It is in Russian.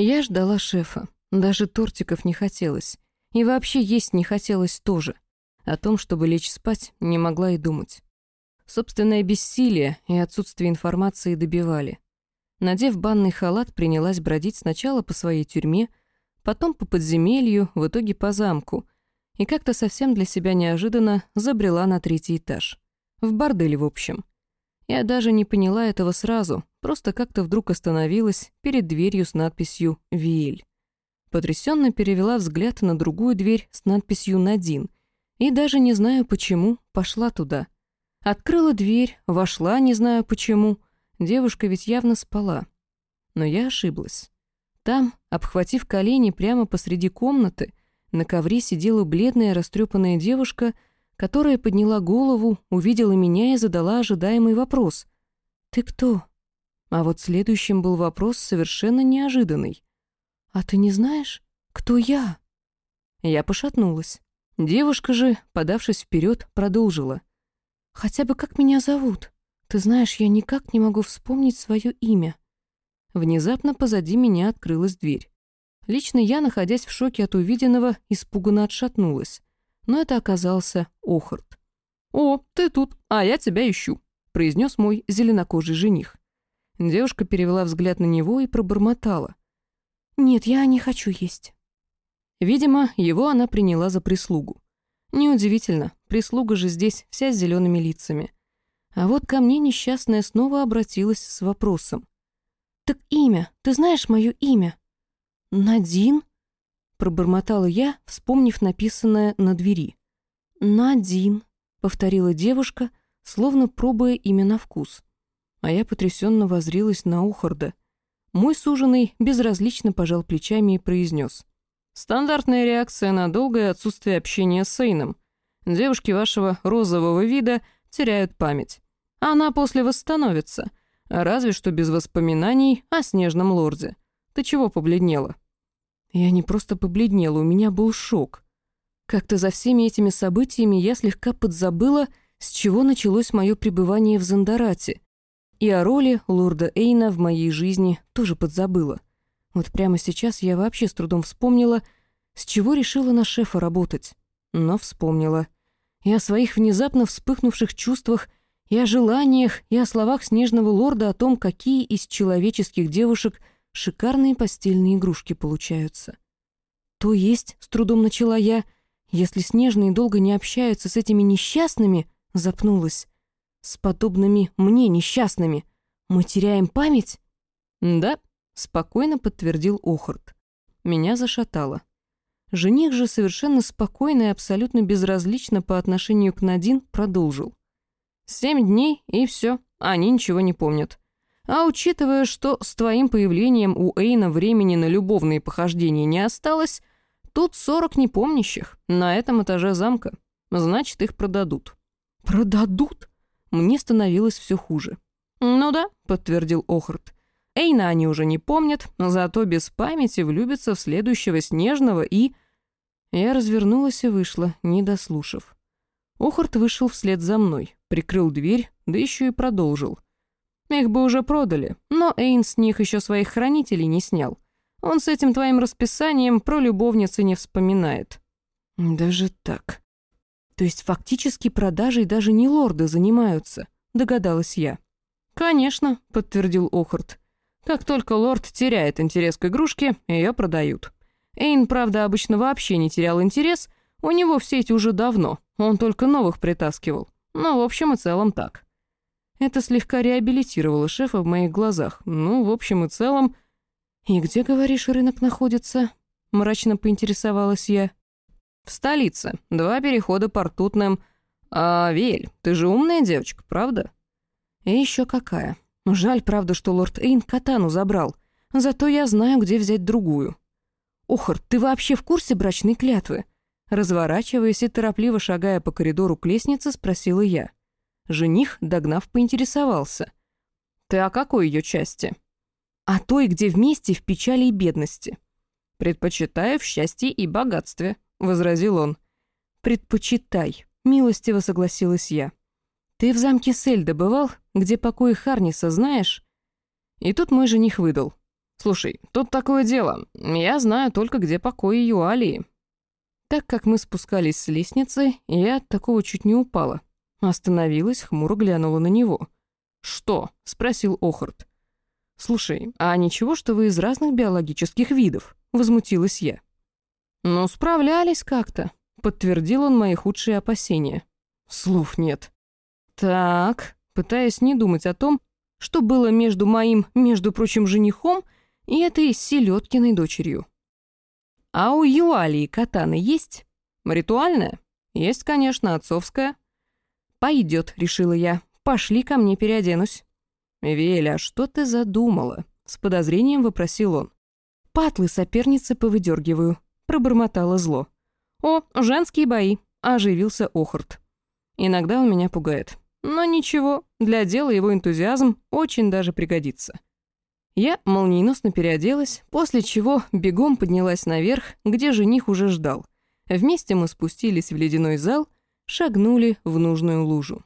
Я ждала шефа. Даже тортиков не хотелось. И вообще есть не хотелось тоже. О том, чтобы лечь спать, не могла и думать. Собственное бессилие и отсутствие информации добивали. Надев банный халат, принялась бродить сначала по своей тюрьме, потом по подземелью, в итоге по замку. И как-то совсем для себя неожиданно забрела на третий этаж. В бордель, в общем. Я даже не поняла этого сразу, просто как-то вдруг остановилась перед дверью с надписью «Виэль». Потрясенно перевела взгляд на другую дверь с надписью «Надин», и даже не знаю почему, пошла туда. Открыла дверь, вошла, не знаю почему. Девушка ведь явно спала. Но я ошиблась. Там, обхватив колени прямо посреди комнаты, на ковре сидела бледная растрепанная девушка, которая подняла голову, увидела меня и задала ожидаемый вопрос. «Ты кто?» А вот следующим был вопрос совершенно неожиданный. «А ты не знаешь, кто я?» Я пошатнулась. Девушка же, подавшись вперед, продолжила. «Хотя бы как меня зовут? Ты знаешь, я никак не могу вспомнить свое имя». Внезапно позади меня открылась дверь. Лично я, находясь в шоке от увиденного, испуганно отшатнулась. Но это оказался Охарт. «О, ты тут, а я тебя ищу», — произнес мой зеленокожий жених. Девушка перевела взгляд на него и пробормотала. «Нет, я не хочу есть». Видимо, его она приняла за прислугу. Неудивительно, прислуга же здесь вся с зелеными лицами. А вот ко мне несчастная снова обратилась с вопросом. «Так имя, ты знаешь мое имя?» «Надин?» — пробормотала я, вспомнив написанное на двери. «Надин», — повторила девушка, словно пробуя имя на вкус. А я потрясенно возрилась на Ухарда. Мой суженый безразлично пожал плечами и произнес. «Стандартная реакция на долгое отсутствие общения с Сейном. Девушки вашего розового вида теряют память. Она после восстановится, Разве что без воспоминаний о снежном лорде. Ты чего побледнела?» Я не просто побледнела, у меня был шок. Как-то за всеми этими событиями я слегка подзабыла, с чего началось мое пребывание в Зандарате. И о роли лорда Эйна в моей жизни тоже подзабыла. Вот прямо сейчас я вообще с трудом вспомнила, с чего решила на шефа работать. Но вспомнила. И о своих внезапно вспыхнувших чувствах и о желаниях, и о словах снежного лорда о том, какие из человеческих девушек шикарные постельные игрушки получаются. То есть, с трудом начала я, если снежные долго не общаются с этими несчастными, запнулась, с подобными мне несчастными, мы теряем память? Да, спокойно подтвердил Охарт. Меня зашатало. Жених же совершенно спокойно и абсолютно безразлично по отношению к Надин продолжил. Семь дней, и все, они ничего не помнят. А учитывая, что с твоим появлением у Эйна времени на любовные похождения не осталось, тут сорок непомнящих на этом этаже замка. Значит, их продадут. Продадут? Мне становилось все хуже. Ну да, подтвердил Охарт. Эйна они уже не помнят, зато без памяти влюбятся в следующего Снежного и... Я развернулась и вышла, не дослушав. Охарт вышел вслед за мной, прикрыл дверь, да еще и продолжил. Их бы уже продали, но Эйн с них еще своих хранителей не снял. Он с этим твоим расписанием про любовницы не вспоминает. Даже так. То есть фактически продажей даже не лорды занимаются, догадалась я. Конечно, подтвердил Охарт. Как только лорд теряет интерес к игрушке, ее продают. Эйн, правда, обычно вообще не терял интерес, у него все эти уже давно, он только новых притаскивал. Но в общем и целом так. Это слегка реабилитировало шефа в моих глазах. Ну, в общем и целом... «И где, говоришь, рынок находится?» — мрачно поинтересовалась я. «В столице. Два перехода по ртутным. А, Вель, ты же умная девочка, правда?» «И еще какая. Жаль, правда, что лорд Эйн катану забрал. Зато я знаю, где взять другую». «Охар, ты вообще в курсе брачной клятвы?» Разворачиваясь и торопливо шагая по коридору к лестнице, спросила я. Жених, догнав, поинтересовался. «Ты о какой ее части?» «О той, где вместе в печали и бедности». «Предпочитаю в счастье и богатстве», — возразил он. «Предпочитай», — милостиво согласилась я. «Ты в замке Сельда бывал, где покои Харниса знаешь?» И тут мой жених выдал. «Слушай, тут такое дело. Я знаю только, где покой Юалии». Так как мы спускались с лестницы, я от такого чуть не упала. Остановилась, хмуро глянула на него. «Что?» — спросил Охарт. «Слушай, а ничего, что вы из разных биологических видов?» — возмутилась я. «Ну, справлялись как-то», — подтвердил он мои худшие опасения. Слов нет. Так, пытаясь не думать о том, что было между моим, между прочим, женихом и этой селедкиной дочерью. А у Юалии катаны есть? Ритуальная? Есть, конечно, отцовская. Пойдет, решила я. Пошли ко мне переоденусь. Веля, что ты задумала? С подозрением вопросил он. Патлы соперницы повыдергиваю, пробормотала зло. О, женские бои, оживился Охарт. Иногда он меня пугает. Но ничего, для дела его энтузиазм очень даже пригодится. Я молниеносно переоделась, после чего бегом поднялась наверх, где жених уже ждал. Вместе мы спустились в ледяной зал, шагнули в нужную лужу.